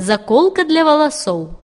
заколка для волосов.